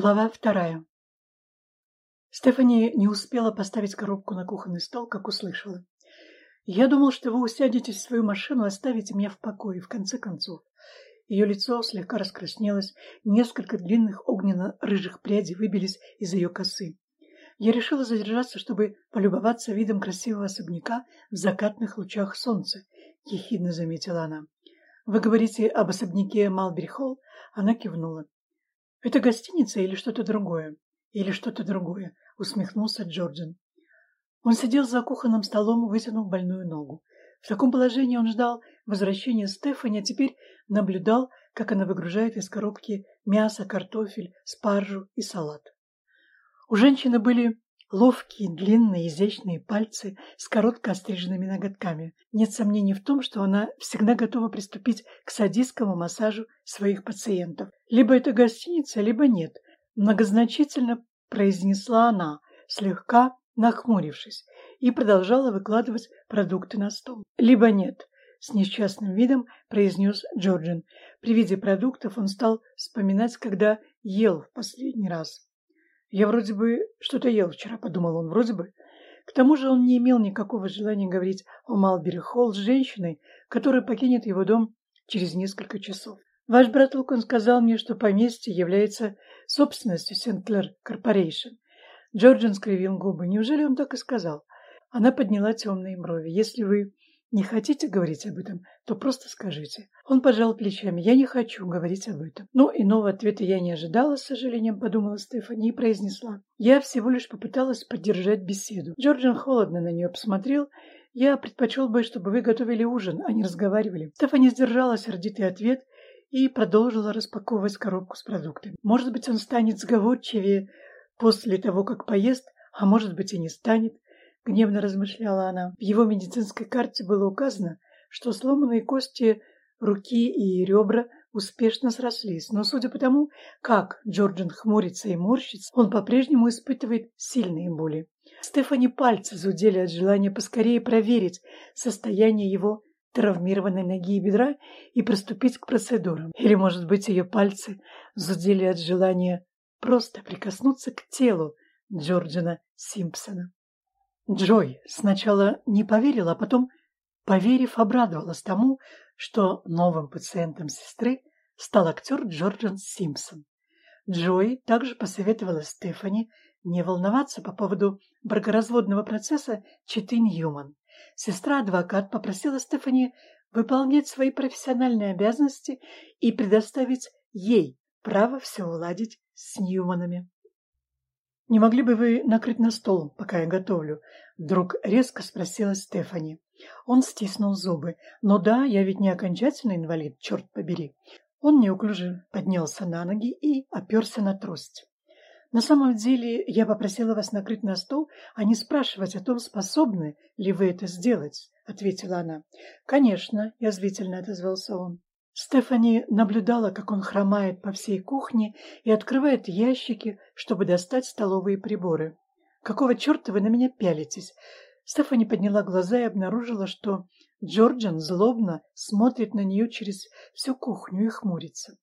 Глава вторая. Стефани не успела поставить коробку на кухонный стол, как услышала. «Я думал, что вы усядетесь в свою машину и оставите меня в покое, в конце концов». Ее лицо слегка раскраснелось, несколько длинных огненно-рыжих прядей выбились из ее косы. Я решила задержаться, чтобы полюбоваться видом красивого особняка в закатных лучах солнца, — ехидно заметила она. «Вы говорите об особняке Малбери-Холл?» Она кивнула. «Это гостиница или что-то другое?» «Или что-то другое», — усмехнулся Джорджин. Он сидел за кухонным столом, вытянув больную ногу. В таком положении он ждал возвращения Стефани, а теперь наблюдал, как она выгружает из коробки мясо, картофель, спаржу и салат. У женщины были ловкие, длинные, изящные пальцы с коротко остриженными ноготками. Нет сомнений в том, что она всегда готова приступить к садистскому массажу своих пациентов. Либо это гостиница, либо нет. Многозначительно произнесла она, слегка нахмурившись, и продолжала выкладывать продукты на стол. Либо нет. С несчастным видом произнес Джорджин. При виде продуктов он стал вспоминать, когда ел в последний раз. Я вроде бы что-то ел вчера, подумал он, вроде бы. К тому же он не имел никакого желания говорить о Малбери Холл с женщиной, которая покинет его дом через несколько часов. Ваш брат Лукон сказал мне, что поместье является собственностью Сентлер Корпорейшн. Джорджин скривил губы. Неужели он так и сказал? Она подняла темные брови. Если вы не хотите говорить об этом, то просто скажите. Он пожал плечами. Я не хочу говорить об этом. Но иного ответа я не ожидала, с сожалением подумала Стефани и произнесла. Я всего лишь попыталась поддержать беседу. Джорджин холодно на нее посмотрел. Я предпочел бы, чтобы вы готовили ужин, а не разговаривали. Стефани сдержала сердитый ответ и продолжила распаковывать коробку с продуктами. Может быть, он станет сговорчивее после того, как поест, а может быть и не станет гневно размышляла она. В его медицинской карте было указано, что сломанные кости руки и ребра успешно срослись, но судя по тому, как Джорджин хмурится и морщится, он по-прежнему испытывает сильные боли. Стефани пальцы зудели от желания поскорее проверить состояние его травмированной ноги и бедра и приступить к процедурам. Или, может быть, ее пальцы зудели от желания просто прикоснуться к телу Джорджина Симпсона. Джой сначала не поверила, а потом, поверив, обрадовалась тому, что новым пациентом сестры стал актер Джорджан Симпсон. Джой также посоветовала Стефани не волноваться по поводу бракоразводного процесса Читы Ньюман. Сестра-адвокат попросила Стефани выполнять свои профессиональные обязанности и предоставить ей право все уладить с Ньюманами. «Не могли бы вы накрыть на стол, пока я готовлю?» Вдруг резко спросила Стефани. Он стиснул зубы. «Ну да, я ведь не окончательный инвалид, черт побери». Он неуклюже поднялся на ноги и оперся на трость. «На самом деле я попросила вас накрыть на стол, а не спрашивать о том, способны ли вы это сделать», — ответила она. «Конечно», — язвительно отозвался он. Стефани наблюдала, как он хромает по всей кухне и открывает ящики, чтобы достать столовые приборы. «Какого черта вы на меня пялитесь?» Стефани подняла глаза и обнаружила, что Джорджан злобно смотрит на нее через всю кухню и хмурится.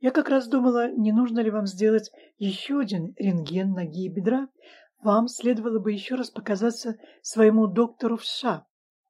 «Я как раз думала, не нужно ли вам сделать еще один рентген ноги и бедра? Вам следовало бы еще раз показаться своему доктору в США.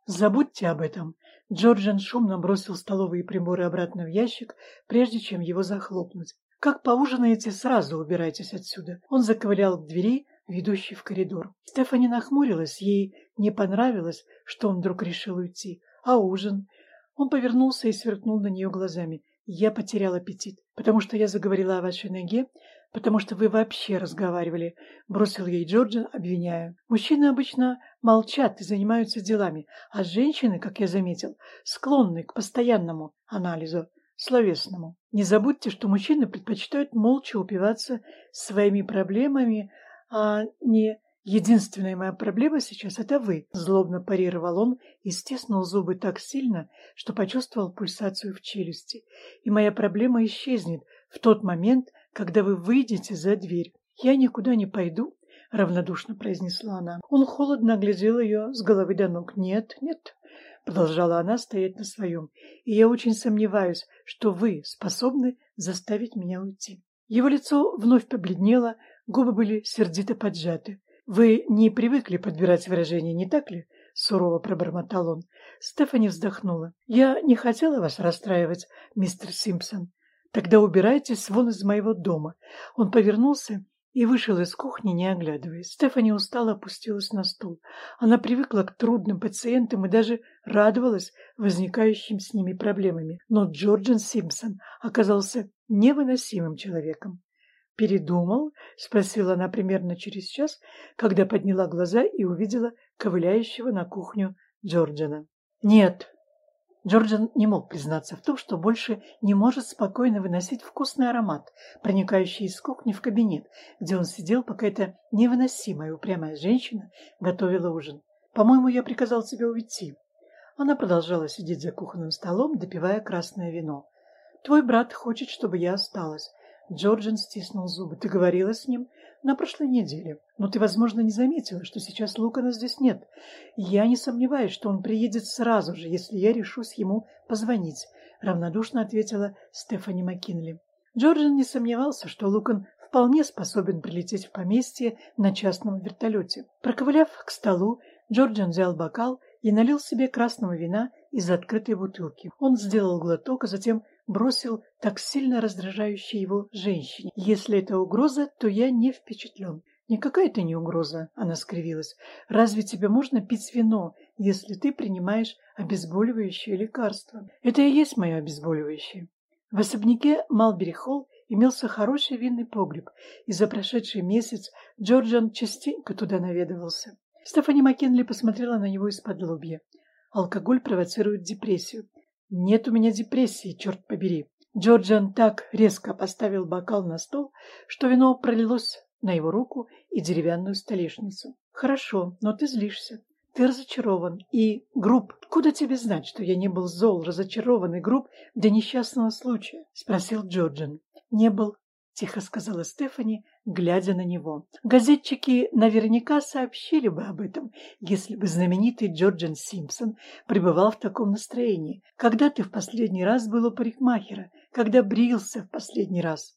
Забудьте об этом. Джорджин шумно бросил столовые приборы обратно в ящик, прежде чем его захлопнуть. «Как поужинаете, сразу убирайтесь отсюда». Он заковылял к двери, ведущей в коридор. Стефани нахмурилась, ей не понравилось, что он вдруг решил уйти. «А ужин?» Он повернулся и сверкнул на нее глазами. «Я потерял аппетит, потому что я заговорила о вашей ноге, потому что вы вообще разговаривали», — бросил ей Джорджин, обвиняя. «Мужчины обычно молчат и занимаются делами, а женщины, как я заметил, склонны к постоянному анализу, словесному. Не забудьте, что мужчины предпочитают молча упиваться своими проблемами, а не «Единственная моя проблема сейчас — это вы», — злобно парировал он и стиснул зубы так сильно, что почувствовал пульсацию в челюсти. «И моя проблема исчезнет в тот момент, когда вы выйдете за дверь. Я никуда не пойду, — равнодушно произнесла она. Он холодно оглядел ее с головы до ног. «Нет, нет», — продолжала она стоять на своем, — «и я очень сомневаюсь, что вы способны заставить меня уйти». Его лицо вновь побледнело, губы были сердито поджаты. «Вы не привыкли подбирать выражения, не так ли?» — сурово пробормотал он. Стефани вздохнула. «Я не хотела вас расстраивать, мистер Симпсон. Тогда убирайтесь вон из моего дома». Он повернулся и вышел из кухни, не оглядываясь. Стефани устало опустилась на стул. Она привыкла к трудным пациентам и даже радовалась возникающим с ними проблемами. Но Джорджин Симпсон оказался невыносимым человеком. «Передумал?» — спросила она примерно через час, когда подняла глаза и увидела ковыляющего на кухню Джорджина. «Нет». Джорджин не мог признаться в том, что больше не может спокойно выносить вкусный аромат, проникающий из кухни в кабинет, где он сидел, пока эта невыносимая упрямая женщина готовила ужин. «По-моему, я приказал тебе уйти». Она продолжала сидеть за кухонным столом, допивая красное вино. «Твой брат хочет, чтобы я осталась. Джорджин стиснул зубы. «Ты говорила с ним на прошлой неделе, но ты, возможно, не заметила, что сейчас Лукана здесь нет. Я не сомневаюсь, что он приедет сразу же, если я решусь ему позвонить», — равнодушно ответила Стефани Маккинли. Джорджин не сомневался, что Лукан вполне способен прилететь в поместье на частном вертолете. Проковыляв к столу, Джорджин взял бокал и налил себе красного вина из открытой бутылки. Он сделал глоток, а затем бросил так сильно раздражающей его женщине. «Если это угроза, то я не впечатлен». «Никакая это не угроза», — она скривилась. «Разве тебе можно пить вино, если ты принимаешь обезболивающее лекарство?» «Это и есть мое обезболивающее». В особняке Малбери-Холл имелся хороший винный погреб, и за прошедший месяц Джорджан частенько туда наведывался. Стефани Маккенли посмотрела на него из-под лобья. Алкоголь провоцирует депрессию. Нет у меня депрессии, черт побери. Джорджан так резко поставил бокал на стол, что вино пролилось на его руку и деревянную столешницу. Хорошо, но ты злишься. Ты разочарован и груб. Куда тебе знать, что я не был зол, разочарован и груб до несчастного случая? Спросил Джорджан. Не был, тихо сказала Стефани, глядя на него. Газетчики наверняка сообщили бы об этом, если бы знаменитый Джорджин Симпсон пребывал в таком настроении. Когда ты в последний раз был у парикмахера? Когда брился в последний раз?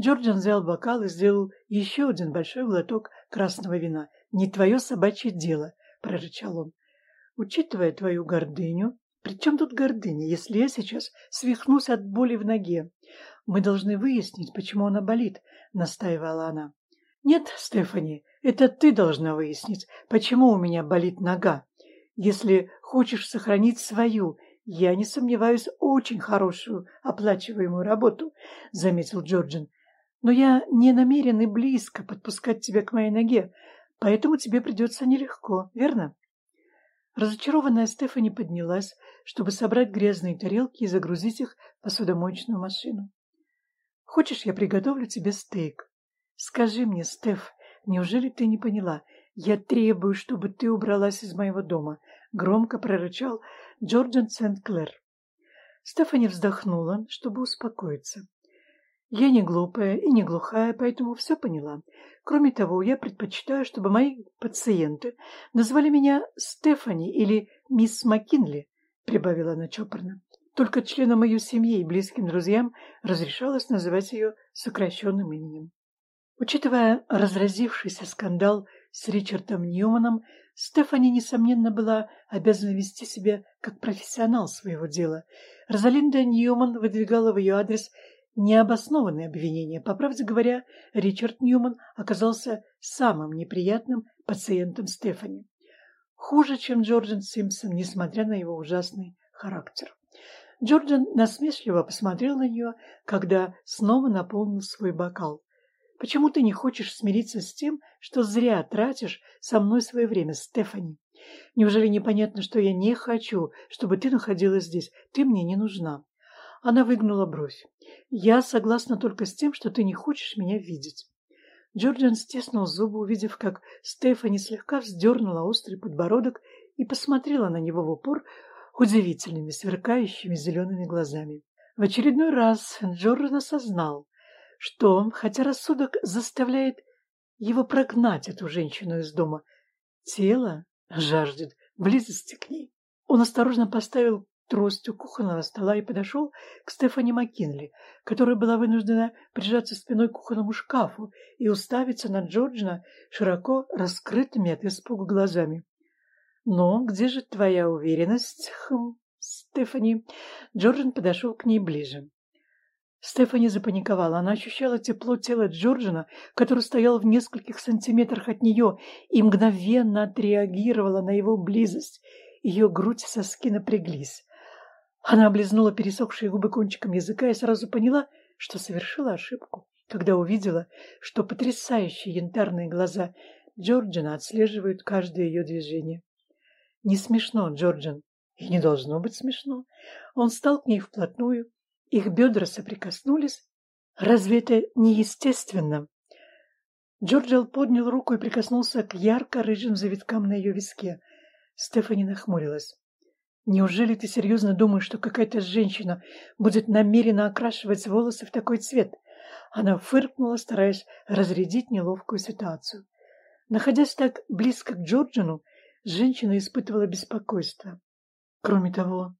Джорджин взял бокал и сделал еще один большой глоток красного вина. «Не твое собачье дело», — прорычал он. «Учитывая твою гордыню, при чем тут гордыня, если я сейчас свихнусь от боли в ноге? Мы должны выяснить, почему она болит, — настаивала она. Нет, Стефани, это ты должна выяснить, почему у меня болит нога. Если хочешь сохранить свою, я не сомневаюсь, очень хорошую оплачиваемую работу, — заметил Джорджин. Но я не намерен и близко подпускать тебя к моей ноге, поэтому тебе придется нелегко, верно? Разочарованная Стефани поднялась, чтобы собрать грязные тарелки и загрузить их в посудомоечную машину. Хочешь, я приготовлю тебе стейк? Скажи мне, Стеф, неужели ты не поняла? Я требую, чтобы ты убралась из моего дома, громко прорычал Джорджан Сент-Клэр. Стефани вздохнула, чтобы успокоиться. Я не глупая и не глухая, поэтому все поняла. Кроме того, я предпочитаю, чтобы мои пациенты назвали меня Стефани или мисс Маккинли, прибавила она чопорно. Только членам ее семьи и близким друзьям разрешалось называть ее сокращенным именем. Учитывая разразившийся скандал с Ричардом Ньюманом, Стефани, несомненно, была обязана вести себя как профессионал своего дела. Розалинда Ньюман выдвигала в ее адрес необоснованные обвинения. По правде говоря, Ричард Ньюман оказался самым неприятным пациентом Стефани. Хуже, чем Джорджин Симпсон, несмотря на его ужасный характер. Джордан насмешливо посмотрел на нее, когда снова наполнил свой бокал. «Почему ты не хочешь смириться с тем, что зря тратишь со мной свое время, Стефани? Неужели непонятно, что я не хочу, чтобы ты находилась здесь? Ты мне не нужна». Она выгнула бровь. «Я согласна только с тем, что ты не хочешь меня видеть». Джордан стиснул зубы, увидев, как Стефани слегка вздернула острый подбородок и посмотрела на него в упор, удивительными, сверкающими зелеными глазами. В очередной раз Джордан осознал, что, хотя рассудок заставляет его прогнать эту женщину из дома, тело жаждет близости к ней. Он осторожно поставил трость у кухонного стола и подошел к Стефани Маккинли, которая была вынуждена прижаться спиной к кухонному шкафу и уставиться на Джорджина широко раскрытыми от испуга глазами. «Ну, где же твоя уверенность, хм, Стефани?» Джорджин подошел к ней ближе. Стефани запаниковала. Она ощущала тепло тела Джорджина, который стоял в нескольких сантиметрах от нее, и мгновенно отреагировала на его близость. Ее грудь и соски напряглись. Она облизнула пересохшие губы кончиком языка и сразу поняла, что совершила ошибку, когда увидела, что потрясающие янтарные глаза Джорджина отслеживают каждое ее движение. Не смешно, Джорджин, и не должно быть смешно. Он стал к ней вплотную, их бедра соприкоснулись. Разве это неестественно? Джорджел поднял руку и прикоснулся к ярко-рыжим завиткам на ее виске. Стефани нахмурилась. Неужели ты серьезно думаешь, что какая-то женщина будет намеренно окрашивать волосы в такой цвет? Она фыркнула, стараясь разрядить неловкую ситуацию. Находясь так близко к Джорджину, женщина испытывала беспокойство. Кроме того,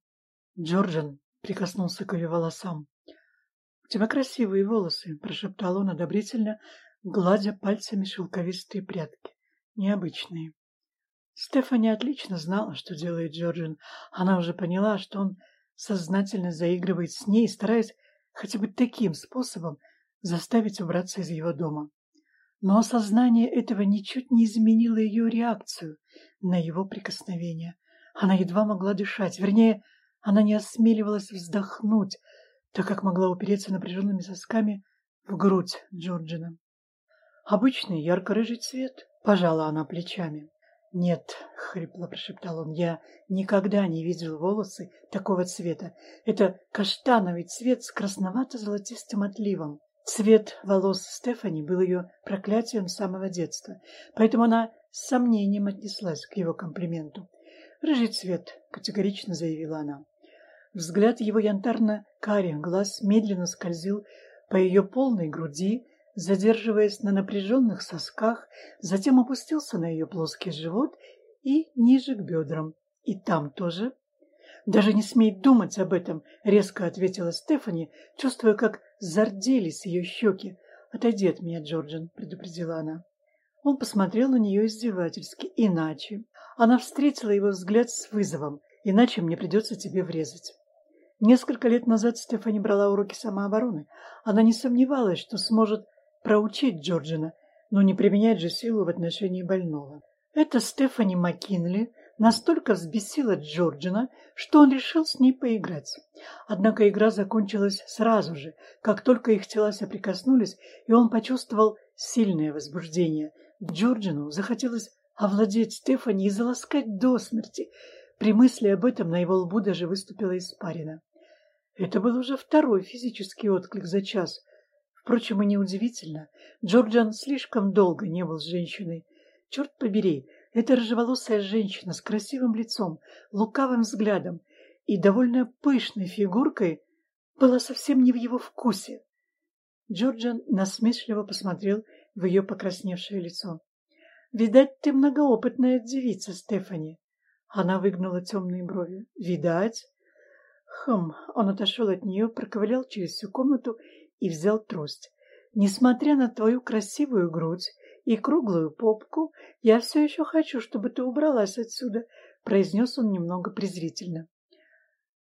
Джорджин прикоснулся к ее волосам. — У тебя красивые волосы, — прошептал он одобрительно, гладя пальцами шелковистые прядки. Необычные. Стефани отлично знала, что делает Джорджин. Она уже поняла, что он сознательно заигрывает с ней, стараясь хотя бы таким способом заставить убраться из его дома. Но осознание этого ничуть не изменило ее реакцию на его прикосновение. Она едва могла дышать, вернее, она не осмеливалась вздохнуть, так как могла упереться напряженными сосками в грудь Джорджина. «Обычный ярко-рыжий цвет», — пожала она плечами. «Нет», — хрипло прошептал он, — «я никогда не видел волосы такого цвета. Это каштановый цвет с красновато-золотистым отливом». Цвет волос Стефани был ее проклятием с самого детства, поэтому она с сомнением отнеслась к его комплименту. «Рыжий цвет», — категорично заявила она. Взгляд его янтарно-карих глаз медленно скользил по ее полной груди, задерживаясь на напряженных сосках, затем опустился на ее плоский живот и ниже к бедрам. И там тоже. «Даже не смей думать об этом», — резко ответила Стефани, чувствуя, как зарделись ее щеки. «Отойди от меня, Джорджин», — предупредила она. Он посмотрел на нее издевательски, иначе. Она встретила его взгляд с вызовом. «Иначе мне придется тебе врезать». Несколько лет назад Стефани брала уроки самообороны. Она не сомневалась, что сможет проучить Джорджина, но не применять же силу в отношении больного. Это Стефани Маккинли настолько взбесила Джорджина, что он решил с ней поиграть. Однако игра закончилась сразу же, как только их тела соприкоснулись, и он почувствовал сильное возбуждение. Джорджину захотелось овладеть Стефани и заласкать до смерти. При мысли об этом на его лбу даже выступила испарина. Это был уже второй физический отклик за час. Впрочем, и неудивительно. Джорджан слишком долго не был с женщиной. Черт побери, эта рыжеволосая женщина с красивым лицом, лукавым взглядом и довольно пышной фигуркой была совсем не в его вкусе. Джорджан насмешливо посмотрел в ее покрасневшее лицо. «Видать, ты многоопытная девица, Стефани». Она выгнула темные брови. «Видать?» Хм, он отошел от нее, проковылял через всю комнату и взял трость. Несмотря на твою красивую грудь и круглую попку, я все еще хочу, чтобы ты убралась отсюда, произнес он немного презрительно.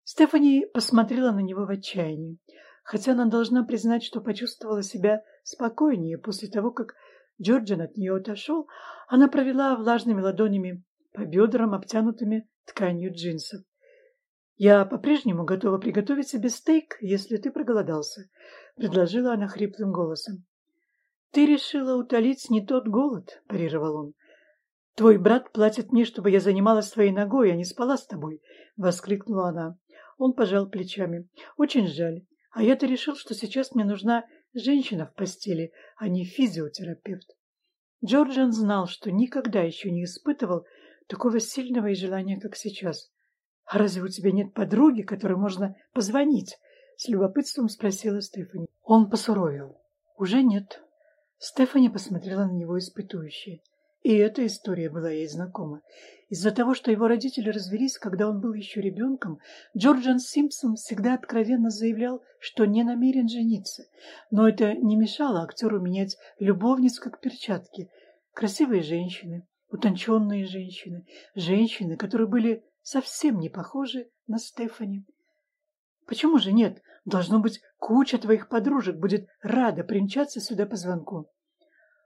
Стефани посмотрела на него в отчаянии, хотя она должна признать, что почувствовала себя спокойнее после того, как Джорджин от нее отошел, она провела влажными ладонями по бедрам, обтянутыми тканью джинсов. «Я по-прежнему готова приготовить себе стейк, если ты проголодался», — предложила она хриплым голосом. «Ты решила утолить не тот голод», — парировал он. «Твой брат платит мне, чтобы я занималась твоей ногой, а не спала с тобой», — воскликнула она. Он пожал плечами. «Очень жаль. А я-то решил, что сейчас мне нужна женщина в постели, а не физиотерапевт». Джорджан знал, что никогда еще не испытывал такого сильного и желания, как сейчас. «А разве у тебя нет подруги, которой можно позвонить?» — с любопытством спросила Стефани. Он посуровил. «Уже нет». Стефани посмотрела на него испытующе. И эта история была ей знакома. Из-за того, что его родители развелись, когда он был еще ребенком, Джорджан Симпсон всегда откровенно заявлял, что не намерен жениться. Но это не мешало актеру менять любовниц как перчатки. Красивые женщины, утонченные женщины, женщины, которые были совсем не похожи на Стефани. Почему же нет? Должно быть, куча твоих подружек будет рада примчаться сюда по звонку.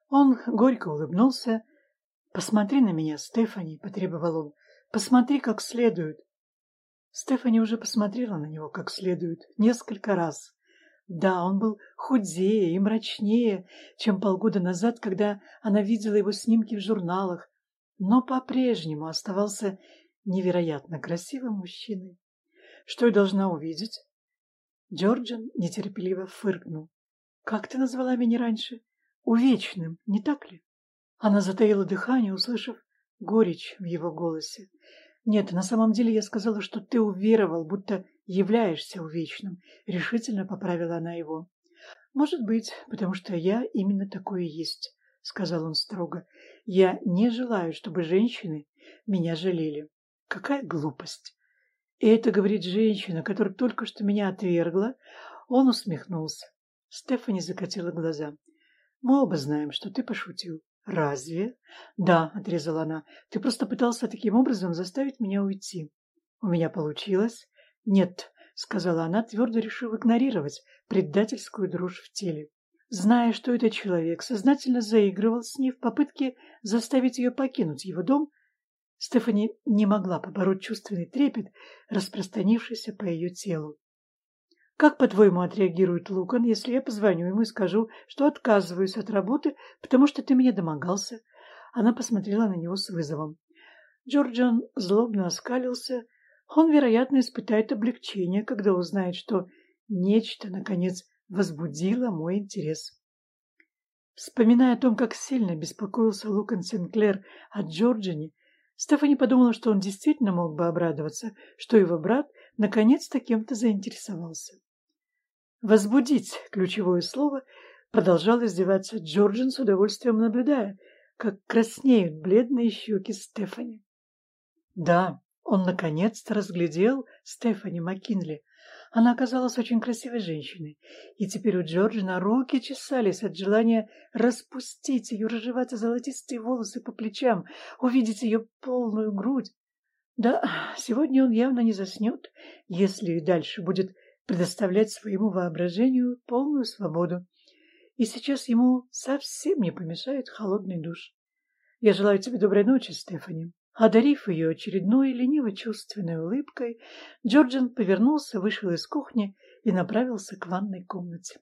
Он горько улыбнулся, «Посмотри на меня, Стефани», — потребовал он. «Посмотри как следует». Стефани уже посмотрела на него как следует несколько раз. Да, он был худее и мрачнее, чем полгода назад, когда она видела его снимки в журналах, но по-прежнему оставался невероятно красивым мужчиной. Что я должна увидеть? Джорджин нетерпеливо фыркнул. «Как ты назвала меня раньше? Увечным, не так ли?» Она затаила дыхание, услышав горечь в его голосе. «Нет, на самом деле я сказала, что ты уверовал, будто являешься увечным», — решительно поправила она его. «Может быть, потому что я именно такое и есть», — сказал он строго. «Я не желаю, чтобы женщины меня жалели. Какая глупость!» И это говорит женщина, которая только что меня отвергла. Он усмехнулся. Стефани закатила глаза. «Мы оба знаем, что ты пошутил. «Разве?» «Да», — отрезала она, — «ты просто пытался таким образом заставить меня уйти». «У меня получилось?» «Нет», — сказала она, твердо решив игнорировать предательскую дрожь в теле. Зная, что этот человек сознательно заигрывал с ней в попытке заставить ее покинуть его дом, Стефани не могла побороть чувственный трепет, распространившийся по ее телу. Как, по-твоему, отреагирует Лукан, если я позвоню ему и скажу, что отказываюсь от работы, потому что ты меня домогался? Она посмотрела на него с вызовом. Джорджан злобно оскалился. Он, вероятно, испытает облегчение, когда узнает, что нечто, наконец, возбудило мой интерес. Вспоминая о том, как сильно беспокоился Лукан Синклер о Джорджине, Стефани подумала, что он действительно мог бы обрадоваться, что его брат наконец-то кем-то заинтересовался. Возбудить ключевое слово продолжал издеваться Джорджин с удовольствием наблюдая, как краснеют бледные щеки Стефани. Да, он наконец-то разглядел Стефани Маккинли. Она оказалась очень красивой женщиной, и теперь у Джорджина руки чесались от желания распустить ее рыжевато-золотистые волосы по плечам, увидеть ее полную грудь. Да, сегодня он явно не заснет, если и дальше будет предоставлять своему воображению полную свободу. И сейчас ему совсем не помешает холодный душ. Я желаю тебе доброй ночи, Стефани. Одарив ее очередной лениво-чувственной улыбкой, Джорджин повернулся, вышел из кухни и направился к ванной комнате.